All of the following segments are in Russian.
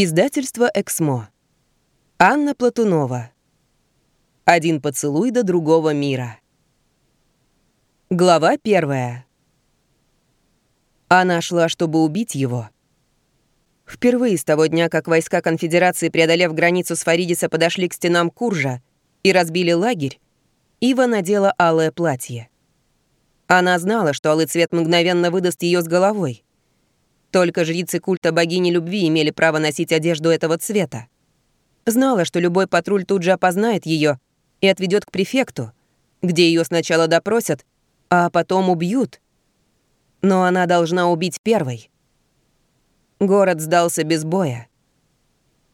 Издательство «Эксмо». Анна Платунова. Один поцелуй до другого мира. Глава первая. Она шла, чтобы убить его. Впервые с того дня, как войска конфедерации, преодолев границу с Фаридиса, подошли к стенам Куржа и разбили лагерь, Ива надела алое платье. Она знала, что алый цвет мгновенно выдаст ее с головой — только жрицы культа богини любви имели право носить одежду этого цвета. Знала, что любой патруль тут же опознает ее и отведет к префекту, где ее сначала допросят, а потом убьют. Но она должна убить первой. Город сдался без боя.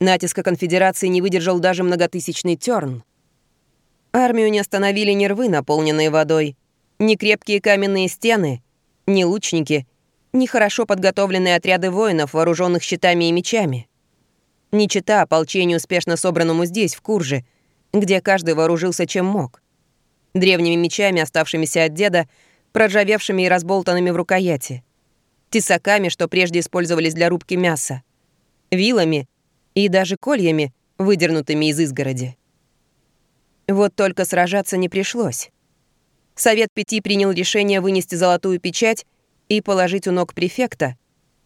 Натиска конфедерации не выдержал даже многотысячный терн. Армию не остановили ни рвы, наполненные водой, ни крепкие каменные стены, ни лучники — нехорошо подготовленные отряды воинов, вооруженных щитами и мечами. Не чита ополчению, успешно собранному здесь, в Курже, где каждый вооружился чем мог. Древними мечами, оставшимися от деда, проржавевшими и разболтанными в рукояти. Тесаками, что прежде использовались для рубки мяса. Вилами и даже кольями, выдернутыми из изгороди. Вот только сражаться не пришлось. Совет Пяти принял решение вынести золотую печать и положить у ног префекта,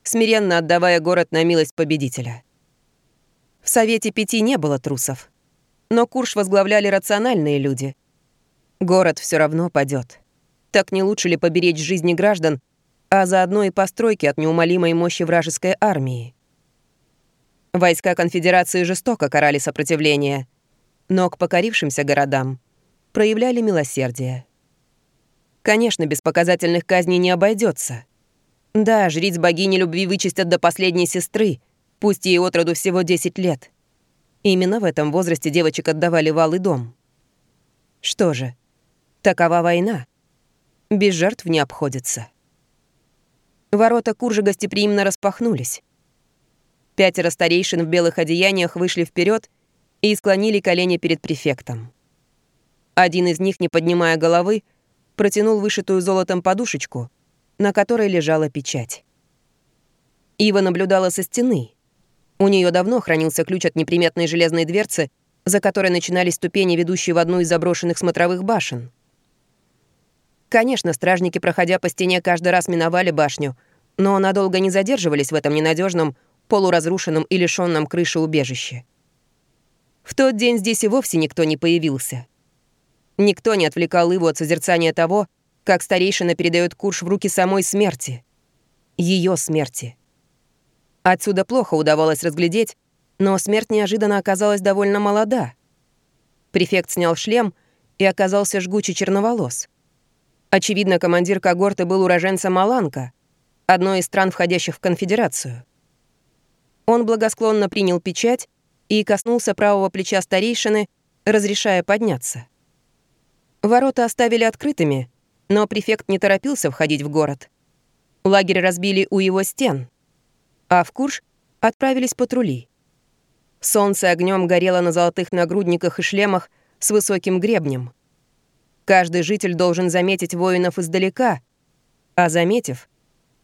смиренно отдавая город на милость победителя. В Совете Пяти не было трусов, но Курш возглавляли рациональные люди. Город все равно падет. Так не лучше ли поберечь жизни граждан, а заодно и постройки от неумолимой мощи вражеской армии? Войска конфедерации жестоко карали сопротивление, но к покорившимся городам проявляли милосердие. Конечно, без показательных казней не обойдется. Да, жриц богини любви вычистят до последней сестры, пусть ей отроду всего 10 лет. Именно в этом возрасте девочек отдавали вал и дом. Что же, такова война. Без жертв не обходится. Ворота Куржа гостеприимно распахнулись. Пятеро старейшин в белых одеяниях вышли вперед и склонили колени перед префектом. Один из них, не поднимая головы, протянул вышитую золотом подушечку, на которой лежала печать. Ива наблюдала со стены. У нее давно хранился ключ от неприметной железной дверцы, за которой начинались ступени, ведущие в одну из заброшенных смотровых башен. Конечно, стражники, проходя по стене, каждый раз миновали башню, но надолго не задерживались в этом ненадежном, полуразрушенном и лишенном крыши убежище. В тот день здесь и вовсе никто не появился — Никто не отвлекал его от созерцания того, как старейшина передает курш в руки самой смерти. Ее смерти. Отсюда плохо удавалось разглядеть, но смерть неожиданно оказалась довольно молода. Префект снял шлем и оказался жгучий черноволос. Очевидно, командир когорты был уроженцем Маланка, одной из стран, входящих в конфедерацию. Он благосклонно принял печать и коснулся правого плеча старейшины, разрешая подняться. Ворота оставили открытыми, но префект не торопился входить в город. Лагерь разбили у его стен, а в Курш отправились патрули. Солнце огнем горело на золотых нагрудниках и шлемах с высоким гребнем. Каждый житель должен заметить воинов издалека, а заметив,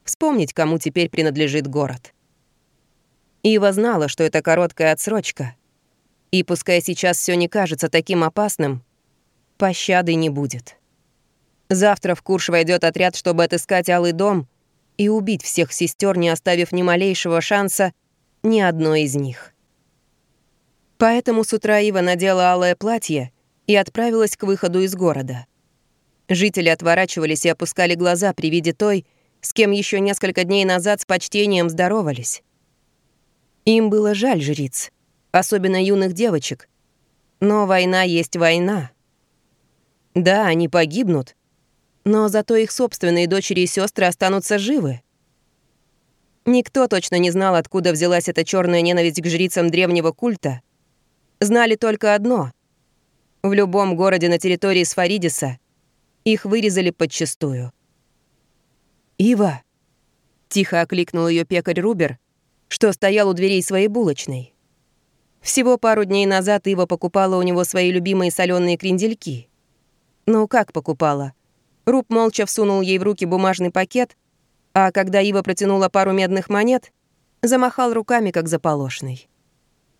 вспомнить, кому теперь принадлежит город. Ива знала, что это короткая отсрочка. И пускай сейчас все не кажется таким опасным, пощады не будет. Завтра в Курш войдет отряд, чтобы отыскать Алый дом и убить всех сестер, не оставив ни малейшего шанса ни одной из них. Поэтому с утра Ива надела алое платье и отправилась к выходу из города. Жители отворачивались и опускали глаза при виде той, с кем еще несколько дней назад с почтением здоровались. Им было жаль жриц, особенно юных девочек. Но война есть война. Да, они погибнут, но зато их собственные дочери и сестры останутся живы. Никто точно не знал, откуда взялась эта черная ненависть к жрицам древнего культа. Знали только одно. В любом городе на территории Сфаридиса их вырезали подчистую. «Ива!» — тихо окликнул ее пекарь Рубер, что стоял у дверей своей булочной. Всего пару дней назад Ива покупала у него свои любимые соленые крендельки — ну как покупала? Руб молча всунул ей в руки бумажный пакет, а когда Ива протянула пару медных монет, Замахал руками, как заполошный.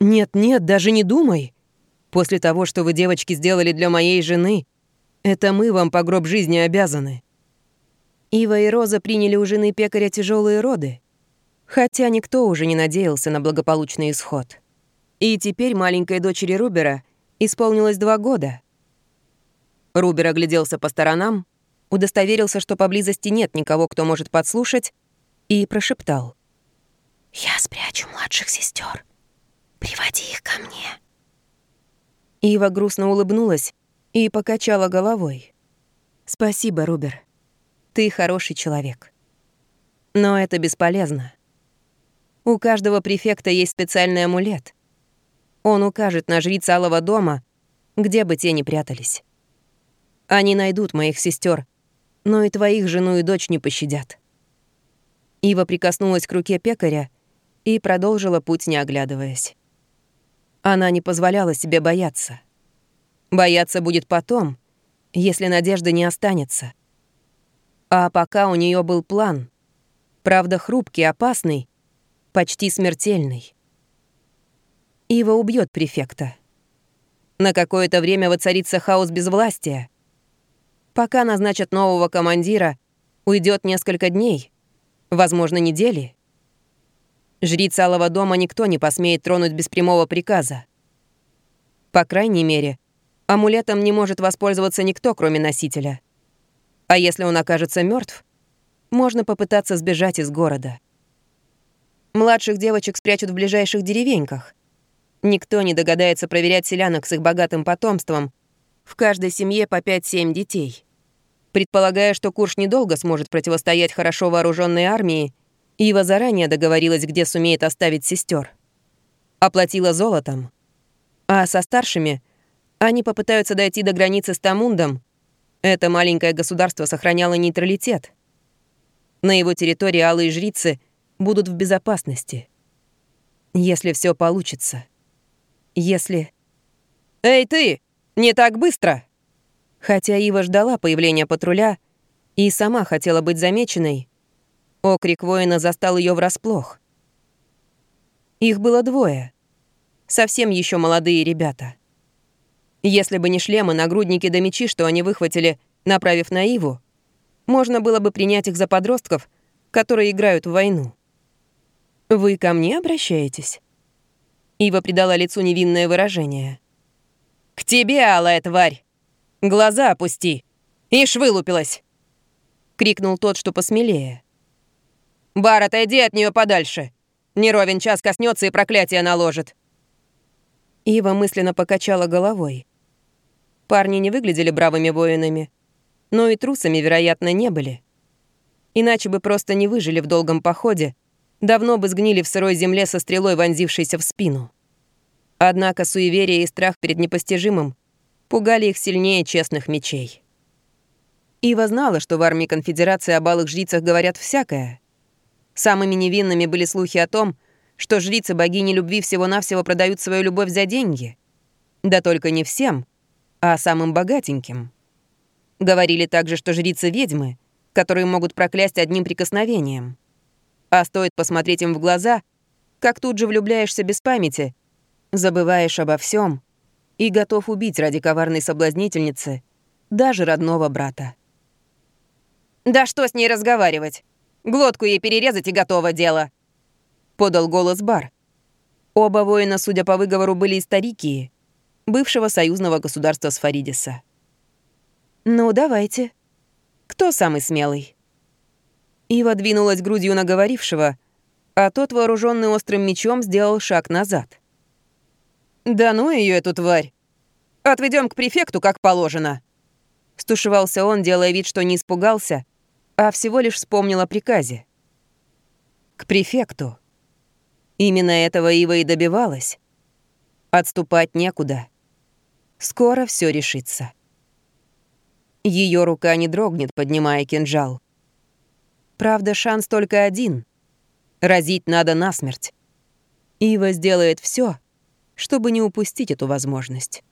«Нет-нет, даже не думай. После того, что вы, девочки, сделали для моей жены, это мы вам по гроб жизни обязаны». Ива и Роза приняли у жены пекаря тяжелые роды, хотя никто уже не надеялся на благополучный исход. И теперь маленькой дочери Рубера исполнилось два года. Рубер огляделся по сторонам, удостоверился, что поблизости нет никого, кто может подслушать, и прошептал. «Я спрячу младших сестер. Приводи их ко мне». Ива грустно улыбнулась и покачала головой. «Спасибо, Рубер. Ты хороший человек. Но это бесполезно. У каждого префекта есть специальный амулет. Он укажет на жриц Алого дома, где бы те ни прятались. Они найдут моих сестер, но и твоих жену и дочь не пощадят». Ива прикоснулась к руке пекаря и продолжила путь, не оглядываясь. Она не позволяла себе бояться. Бояться будет потом, если надежды не останется. А пока у нее был план. Правда, хрупкий, опасный, почти смертельный. Ива убьет префекта. На какое-то время воцарится хаос безвластия. Пока назначат нового командира, уйдет несколько дней, возможно, недели. Жриц Алого дома никто не посмеет тронуть без прямого приказа. По крайней мере, амулетом не может воспользоваться никто, кроме носителя. А если он окажется мертв, можно попытаться сбежать из города. Младших девочек спрячут в ближайших деревеньках. Никто не догадается проверять селянок с их богатым потомством. В каждой семье по 5-7 детей. Предполагая, что Курш недолго сможет противостоять хорошо вооруженной армии, Ива заранее договорилась, где сумеет оставить сестер. Оплатила золотом. А со старшими они попытаются дойти до границы с Тамундом, это маленькое государство сохраняло нейтралитет. На его территории алые жрицы будут в безопасности. Если все получится. Если... «Эй, ты! Не так быстро!» Хотя Ива ждала появления патруля и сама хотела быть замеченной, окрик воина застал ее врасплох. Их было двое. Совсем еще молодые ребята. Если бы не шлемы, нагрудники да мечи, что они выхватили, направив на Иву, можно было бы принять их за подростков, которые играют в войну. «Вы ко мне обращаетесь?» Ива придала лицу невинное выражение. «К тебе, алая тварь! Глаза опусти! Ишь вылупилась!» — крикнул тот, что посмелее. «Бар, отойди от нее подальше! Не ровен час коснется и проклятие наложит!» Ива мысленно покачала головой. Парни не выглядели бравыми воинами, но и трусами, вероятно, не были. Иначе бы просто не выжили в долгом походе, давно бы сгнили в сырой земле со стрелой, вонзившейся в спину. Однако суеверие и страх перед непостижимым пугали их сильнее честных мечей. Ива знала, что в армии конфедерации о балых жрицах говорят всякое. Самыми невинными были слухи о том, что жрицы богини любви всего-навсего продают свою любовь за деньги. Да только не всем — а самым богатеньким. Говорили также, что жрицы ведьмы, которые могут проклясть одним прикосновением. А стоит посмотреть им в глаза, как тут же влюбляешься без памяти, забываешь обо всем и готов убить ради коварной соблазнительницы даже родного брата. «Да что с ней разговаривать? Глотку ей перерезать и готово дело!» — подал голос Бар. Оба воина, судя по выговору, были историки, бывшего союзного государства Сфаридиса. «Ну, давайте. Кто самый смелый?» Ива двинулась грудью на говорившего, а тот, вооруженный острым мечом, сделал шаг назад. «Да ну ее эту тварь! Отведем к префекту, как положено!» Стушевался он, делая вид, что не испугался, а всего лишь вспомнил о приказе. К префекту. Именно этого Ива и добивалась. Отступать некуда. Скоро все решится. Ее рука не дрогнет, поднимая кинжал. Правда, шанс только один. Разить надо насмерть. Ива сделает все, чтобы не упустить эту возможность.